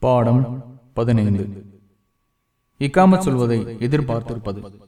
பாடம் பதினைந்து. இக்காமத் சொல்வதை எதிர்பார்த்திருப்பது.